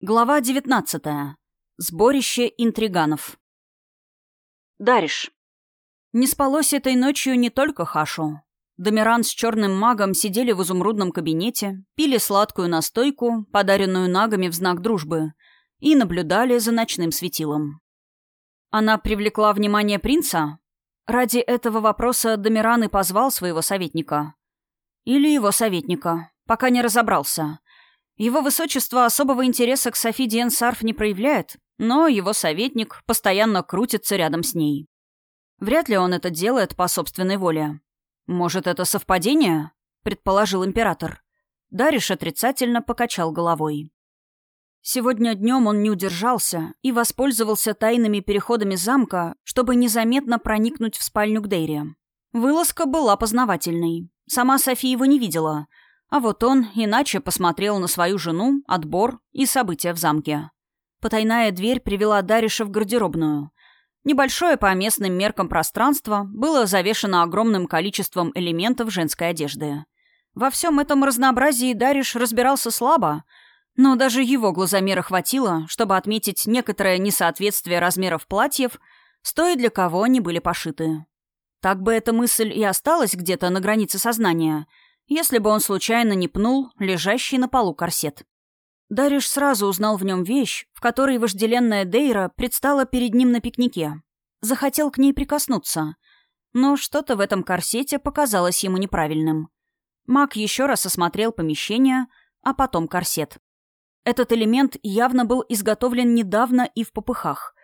Глава 19. Сборище интриганов. Дариш. Не спалось этой ночью не только Хашу. Домиран с черным магом сидели в изумрудном кабинете, пили сладкую настойку, подаренную нагами в знак дружбы, и наблюдали за ночным светилом. Она привлекла внимание принца? Ради этого вопроса Домиран и позвал своего советника. Или его советника, пока не разобрался — его высочество особого интереса к Софи Сарф не проявляет, но его советник постоянно крутится рядом с ней. Вряд ли он это делает по собственной воле. «Может, это совпадение?» — предположил император. Дариш отрицательно покачал головой. Сегодня днем он не удержался и воспользовался тайными переходами замка, чтобы незаметно проникнуть в спальню к Дейре. Вылазка была познавательной. Сама София его не видела — а вот он иначе посмотрел на свою жену, отбор и события в замке. Потайная дверь привела Дариша в гардеробную. Небольшое по местным меркам пространство было завешено огромным количеством элементов женской одежды. Во всем этом разнообразии Дариш разбирался слабо, но даже его глазомера хватило, чтобы отметить некоторое несоответствие размеров платьев, стоя для кого они были пошиты. Так бы эта мысль и осталась где-то на границе сознания — если бы он случайно не пнул лежащий на полу корсет. Дариш сразу узнал в нем вещь, в которой вожделенная Дейра предстала перед ним на пикнике. Захотел к ней прикоснуться. Но что-то в этом корсете показалось ему неправильным. Маг еще раз осмотрел помещение, а потом корсет. Этот элемент явно был изготовлен недавно и в попыхах.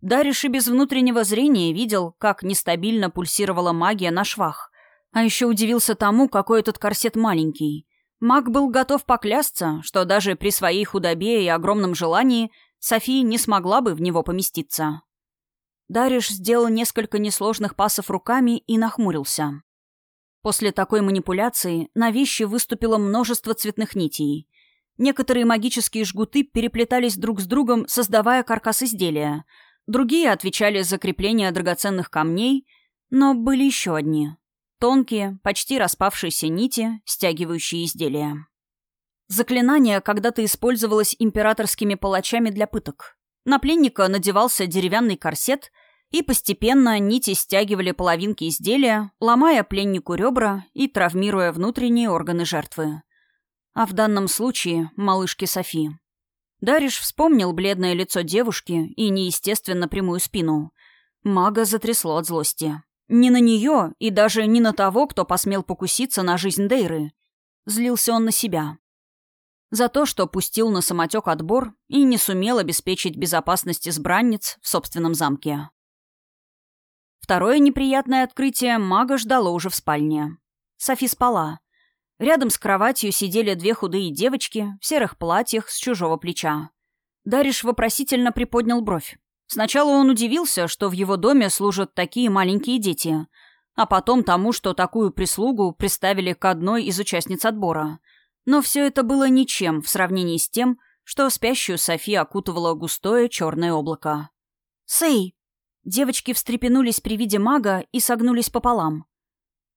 Дариш и без внутреннего зрения видел, как нестабильно пульсировала магия на швах. А еще удивился тому, какой этот корсет маленький. Маг был готов поклясться, что даже при своей худобе и огромном желании София не смогла бы в него поместиться. Дариш сделал несколько несложных пасов руками и нахмурился. После такой манипуляции на вещи выступило множество цветных нитей. Некоторые магические жгуты переплетались друг с другом, создавая каркас изделия. Другие отвечали за крепление драгоценных камней, но были еще одни — Тонкие, почти распавшиеся нити, стягивающие изделия. Заклинание когда-то использовалось императорскими палачами для пыток. На пленника надевался деревянный корсет, и постепенно нити стягивали половинки изделия, ломая пленнику ребра и травмируя внутренние органы жертвы. А в данном случае — малышки Софи. Дариш вспомнил бледное лицо девушки и неестественно прямую спину. Мага затрясло от злости. Не на нее и даже не на того, кто посмел покуситься на жизнь Дейры. Злился он на себя. За то, что пустил на самотек отбор и не сумел обеспечить безопасность избранниц в собственном замке. Второе неприятное открытие мага ждало уже в спальне. Софи спала. Рядом с кроватью сидели две худые девочки в серых платьях с чужого плеча. Дариш вопросительно приподнял бровь. Сначала он удивился, что в его доме служат такие маленькие дети, а потом тому, что такую прислугу приставили к одной из участниц отбора. Но все это было ничем в сравнении с тем, что спящую Софи окутывало густое черное облако. «Сэй!» Девочки встрепенулись при виде мага и согнулись пополам.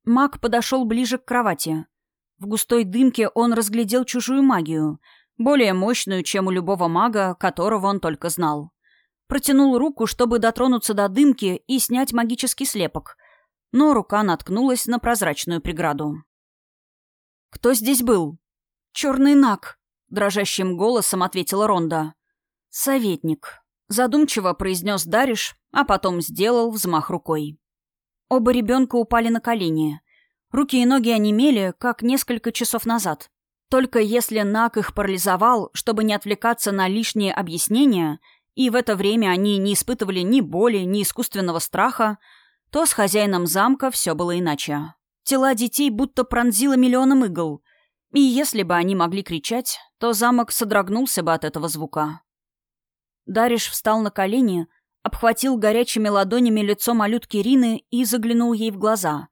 Маг подошел ближе к кровати. В густой дымке он разглядел чужую магию, более мощную, чем у любого мага, которого он только знал. Протянул руку, чтобы дотронуться до дымки и снять магический слепок, но рука наткнулась на прозрачную преграду. «Кто здесь был?» «Черный наг», — дрожащим голосом ответила Ронда. «Советник», — задумчиво произнес Дариш, а потом сделал взмах рукой. Оба ребенка упали на колени. Руки и ноги онемели, как несколько часов назад. Только если Нак их парализовал, чтобы не отвлекаться на лишние объяснения — и в это время они не испытывали ни боли, ни искусственного страха, то с хозяином замка все было иначе. Тела детей будто пронзило миллионом игл, и если бы они могли кричать, то замок содрогнулся бы от этого звука. Дариш встал на колени, обхватил горячими ладонями лицо малютки Рины и заглянул ей в глаза.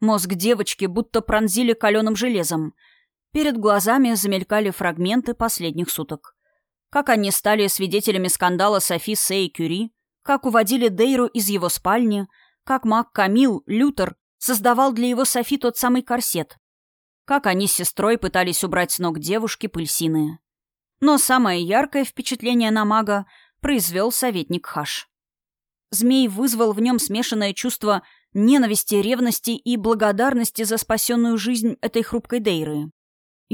Мозг девочки будто пронзили каленым железом. Перед глазами замелькали фрагменты последних суток как они стали свидетелями скандала Софи Сей Кюри, как уводили Дейру из его спальни, как маг Камил, Лютер, создавал для его Софи тот самый корсет, как они с сестрой пытались убрать с ног девушки пыльсины. Но самое яркое впечатление на мага произвел советник Хаш. Змей вызвал в нем смешанное чувство ненависти, ревности и благодарности за спасенную жизнь этой хрупкой Дейры.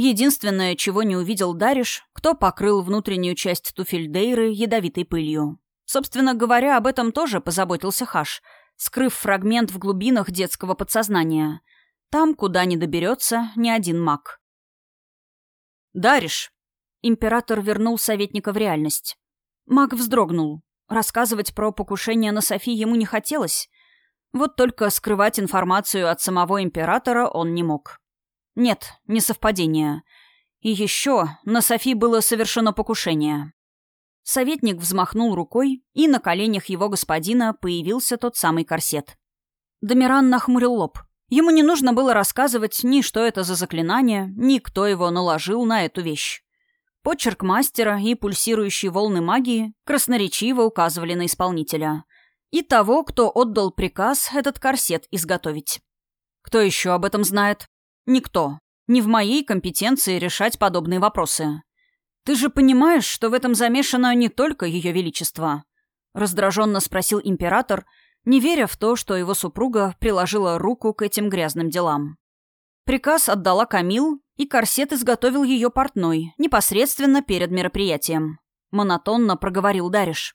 Единственное, чего не увидел Дариш, кто покрыл внутреннюю часть туфель Дейры ядовитой пылью. Собственно говоря, об этом тоже позаботился Хаш, скрыв фрагмент в глубинах детского подсознания. Там, куда не доберется ни один маг. «Дариш!» Император вернул советника в реальность. Маг вздрогнул. Рассказывать про покушение на Софи ему не хотелось. Вот только скрывать информацию от самого императора он не мог. Нет, не совпадение. И еще на Софи было совершено покушение. Советник взмахнул рукой, и на коленях его господина появился тот самый корсет. Домиран нахмурил лоб. Ему не нужно было рассказывать ни что это за заклинание, ни кто его наложил на эту вещь. Почерк мастера и пульсирующие волны магии красноречиво указывали на исполнителя. И того, кто отдал приказ этот корсет изготовить. Кто еще об этом знает? Никто. Не в моей компетенции решать подобные вопросы. Ты же понимаешь, что в этом замешано не только ее величество? Раздраженно спросил император, не веря в то, что его супруга приложила руку к этим грязным делам. Приказ отдала Камил, и корсет изготовил ее портной, непосредственно перед мероприятием. Монотонно проговорил Дариш.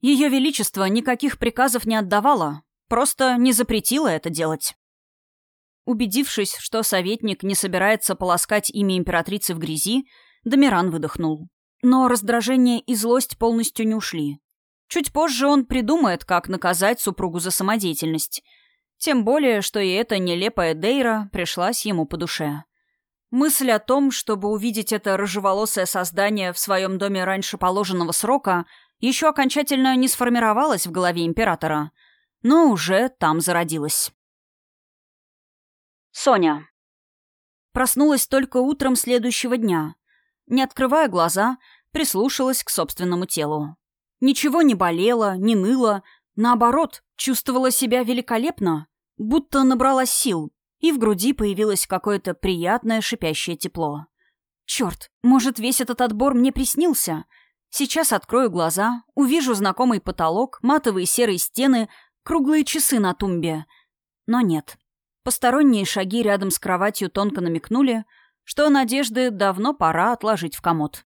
Ее Величество никаких приказов не отдавало, просто не запретило это делать. Убедившись, что советник не собирается полоскать имя императрицы в грязи, Домиран выдохнул. Но раздражение и злость полностью не ушли. Чуть позже он придумает, как наказать супругу за самодеятельность. Тем более, что и эта нелепая Дейра пришлась ему по душе. Мысль о том, чтобы увидеть это рыжеволосое создание в своем доме раньше положенного срока, еще окончательно не сформировалась в голове императора, но уже там зародилась. Соня. Проснулась только утром следующего дня. Не открывая глаза, прислушалась к собственному телу. Ничего не болело, не ныло, наоборот, чувствовала себя великолепно, будто набралась сил, и в груди появилось какое-то приятное шипящее тепло. Черт, может, весь этот отбор мне приснился? Сейчас открою глаза, увижу знакомый потолок, матовые серые стены, круглые часы на тумбе. Но нет. Посторонние шаги рядом с кроватью тонко намекнули, что надежды давно пора отложить в комод.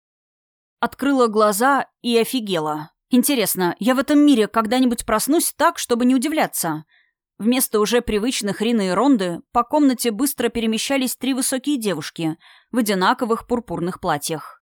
Открыла глаза и офигела. Интересно, я в этом мире когда-нибудь проснусь так, чтобы не удивляться? Вместо уже привычных Рины и Ронды по комнате быстро перемещались три высокие девушки в одинаковых пурпурных платьях.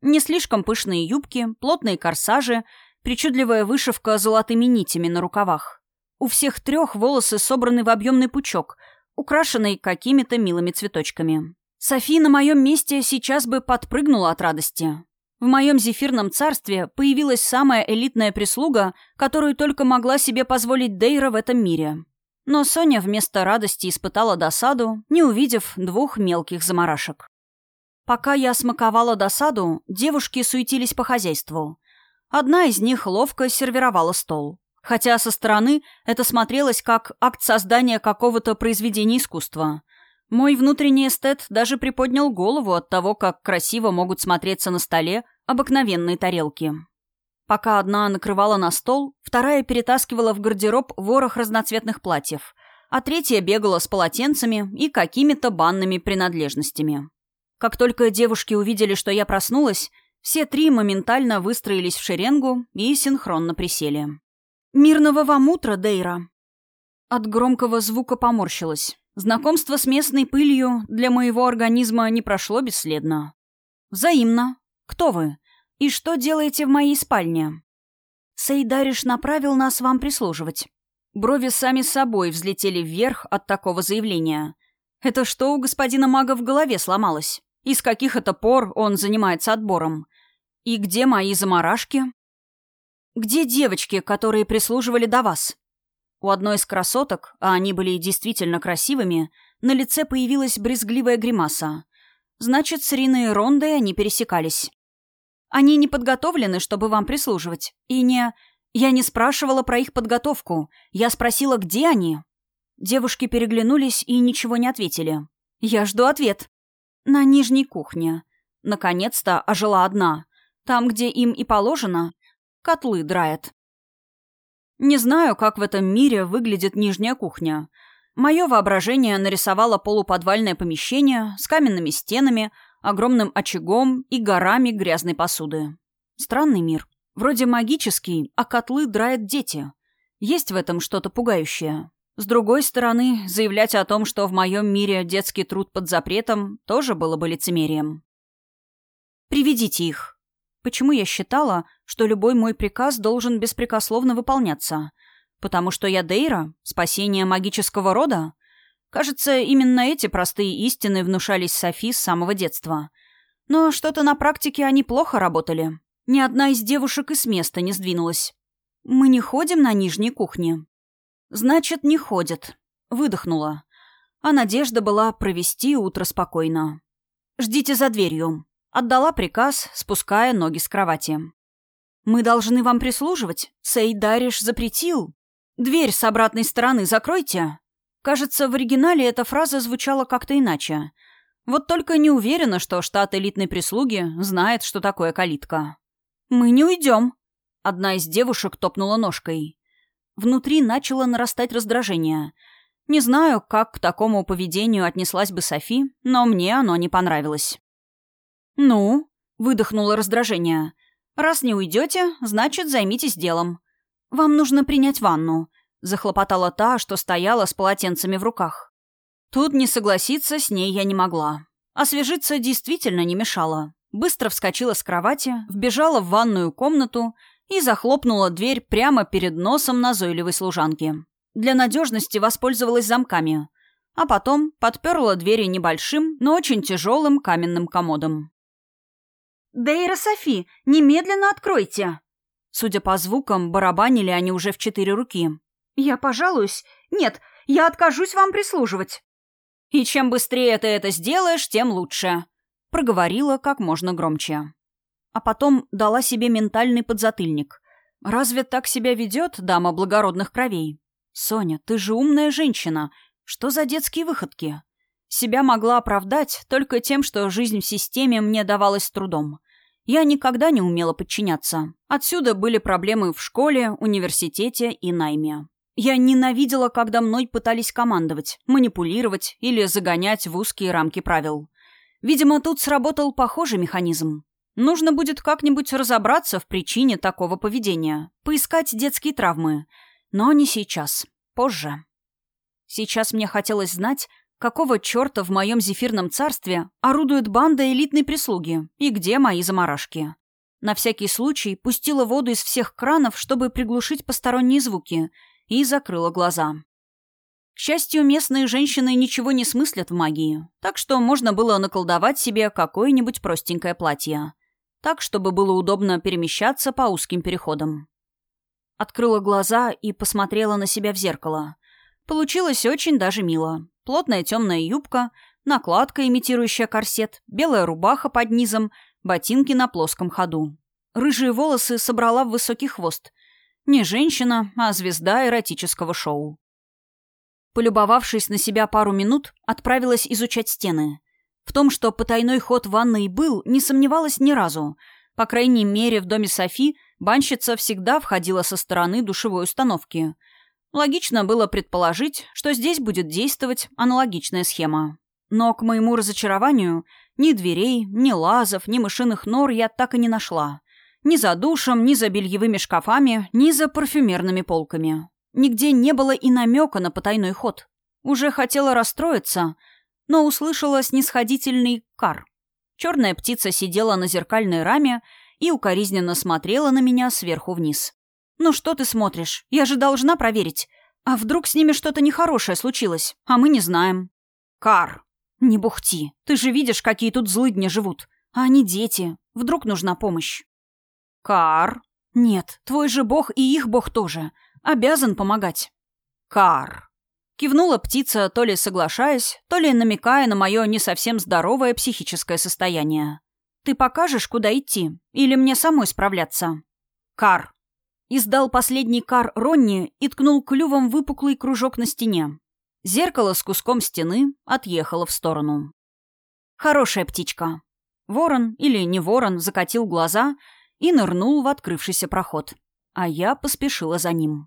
Не слишком пышные юбки, плотные корсажи, причудливая вышивка золотыми нитями на рукавах. У всех трех волосы собраны в объемный пучок, украшенный какими-то милыми цветочками. Софи на моем месте сейчас бы подпрыгнула от радости. В моем зефирном царстве появилась самая элитная прислуга, которую только могла себе позволить Дейра в этом мире. Но Соня вместо радости испытала досаду, не увидев двух мелких заморашек. Пока я смаковала досаду, девушки суетились по хозяйству. Одна из них ловко сервировала стол. Хотя со стороны это смотрелось как акт создания какого-то произведения искусства. Мой внутренний эстет даже приподнял голову от того, как красиво могут смотреться на столе обыкновенные тарелки. Пока одна накрывала на стол, вторая перетаскивала в гардероб ворох разноцветных платьев, а третья бегала с полотенцами и какими-то банными принадлежностями. Как только девушки увидели, что я проснулась, все три моментально выстроились в шеренгу и синхронно присели. «Мирного вам утра, Дейра!» От громкого звука поморщилась. Знакомство с местной пылью для моего организма не прошло бесследно. Взаимно. Кто вы? И что делаете в моей спальне? Сейдариш направил нас вам прислуживать. Брови сами собой взлетели вверх от такого заявления. Это что у господина мага в голове сломалось? Из каких это пор он занимается отбором? И где мои заморашки? Где девочки, которые прислуживали до вас? У одной из красоток, а они были действительно красивыми, на лице появилась брезгливая гримаса. Значит, с Риной и Рондой они пересекались. Они не подготовлены, чтобы вам прислуживать. И не... Я не спрашивала про их подготовку. Я спросила, где они. Девушки переглянулись и ничего не ответили. Я жду ответ. На нижней кухне. Наконец-то ожила одна. Там, где им и положено, котлы драет. Не знаю, как в этом мире выглядит нижняя кухня. Мое воображение нарисовало полуподвальное помещение с каменными стенами, огромным очагом и горами грязной посуды. Странный мир. Вроде магический, а котлы драют дети. Есть в этом что-то пугающее. С другой стороны, заявлять о том, что в моем мире детский труд под запретом, тоже было бы лицемерием. «Приведите их». Почему я считала, что любой мой приказ должен беспрекословно выполняться? Потому что я Дейра? Спасение магического рода? Кажется, именно эти простые истины внушались Софи с самого детства. Но что-то на практике они плохо работали. Ни одна из девушек и с места не сдвинулась. «Мы не ходим на нижней кухне». «Значит, не ходят». Выдохнула. А надежда была провести утро спокойно. «Ждите за дверью». Отдала приказ, спуская ноги с кровати. «Мы должны вам прислуживать. Сей Дариш запретил. Дверь с обратной стороны закройте». Кажется, в оригинале эта фраза звучала как-то иначе. Вот только не уверена, что штат элитной прислуги знает, что такое калитка. «Мы не уйдем», — одна из девушек топнула ножкой. Внутри начало нарастать раздражение. Не знаю, как к такому поведению отнеслась бы Софи, но мне оно не понравилось. «Ну?» — выдохнуло раздражение. «Раз не уйдете, значит, займитесь делом. Вам нужно принять ванну», — захлопотала та, что стояла с полотенцами в руках. Тут не согласиться с ней я не могла. Освежиться действительно не мешало быстро вскочила с кровати, вбежала в ванную комнату и захлопнула дверь прямо перед носом назойливой служанки. Для надежности воспользовалась замками, а потом подперла двери небольшим, но очень тяжелым каменным комодом. «Дейра Софи, немедленно откройте!» Судя по звукам, барабанили они уже в четыре руки. «Я пожалуюсь. Нет, я откажусь вам прислуживать». «И чем быстрее ты это сделаешь, тем лучше», проговорила как можно громче. А потом дала себе ментальный подзатыльник. «Разве так себя ведет дама благородных кровей? Соня, ты же умная женщина. Что за детские выходки?» Себя могла оправдать только тем, что жизнь в системе мне давалась с трудом. Я никогда не умела подчиняться. Отсюда были проблемы в школе, университете и найме. Я ненавидела, когда мной пытались командовать, манипулировать или загонять в узкие рамки правил. Видимо, тут сработал похожий механизм. Нужно будет как-нибудь разобраться в причине такого поведения, поискать детские травмы. Но не сейчас. Позже. Сейчас мне хотелось знать, какого черта в моем зефирном царстве орудует банда элитной прислуги и где мои заморашки. На всякий случай пустила воду из всех кранов, чтобы приглушить посторонние звуки, и закрыла глаза. К счастью, местные женщины ничего не смыслят в магии, так что можно было наколдовать себе какое-нибудь простенькое платье. Так, чтобы было удобно перемещаться по узким переходам. Открыла глаза и посмотрела на себя в зеркало. Получилось очень даже мило. Плотная темная юбка, накладка, имитирующая корсет, белая рубаха под низом, ботинки на плоском ходу. Рыжие волосы собрала в высокий хвост. Не женщина, а звезда эротического шоу. Полюбовавшись на себя пару минут, отправилась изучать стены. В том, что потайной ход ванной был, не сомневалась ни разу. По крайней мере, в доме Софи банщица всегда входила со стороны душевой установки. Логично было предположить, что здесь будет действовать аналогичная схема. Но, к моему разочарованию, ни дверей, ни лазов, ни мышиных нор я так и не нашла. Ни за душем, ни за бельевыми шкафами, ни за парфюмерными полками. Нигде не было и намека на потайной ход. Уже хотела расстроиться, но услышала снисходительный кар. Черная птица сидела на зеркальной раме и укоризненно смотрела на меня сверху вниз. «Ну что ты смотришь? Я же должна проверить. А вдруг с ними что-то нехорошее случилось, а мы не знаем?» «Кар!» «Не бухти. Ты же видишь, какие тут злыдни живут. А они дети. Вдруг нужна помощь?» «Кар!» «Нет, твой же бог и их бог тоже. Обязан помогать. Кар. Кивнула птица, то ли соглашаясь, то ли намекая на мое не совсем здоровое психическое состояние. «Ты покажешь, куда идти? Или мне самой справляться?» «Кар!» Издал последний кар Ронни и ткнул клювом выпуклый кружок на стене. Зеркало с куском стены отъехало в сторону. «Хорошая птичка». Ворон или не ворон закатил глаза и нырнул в открывшийся проход. А я поспешила за ним.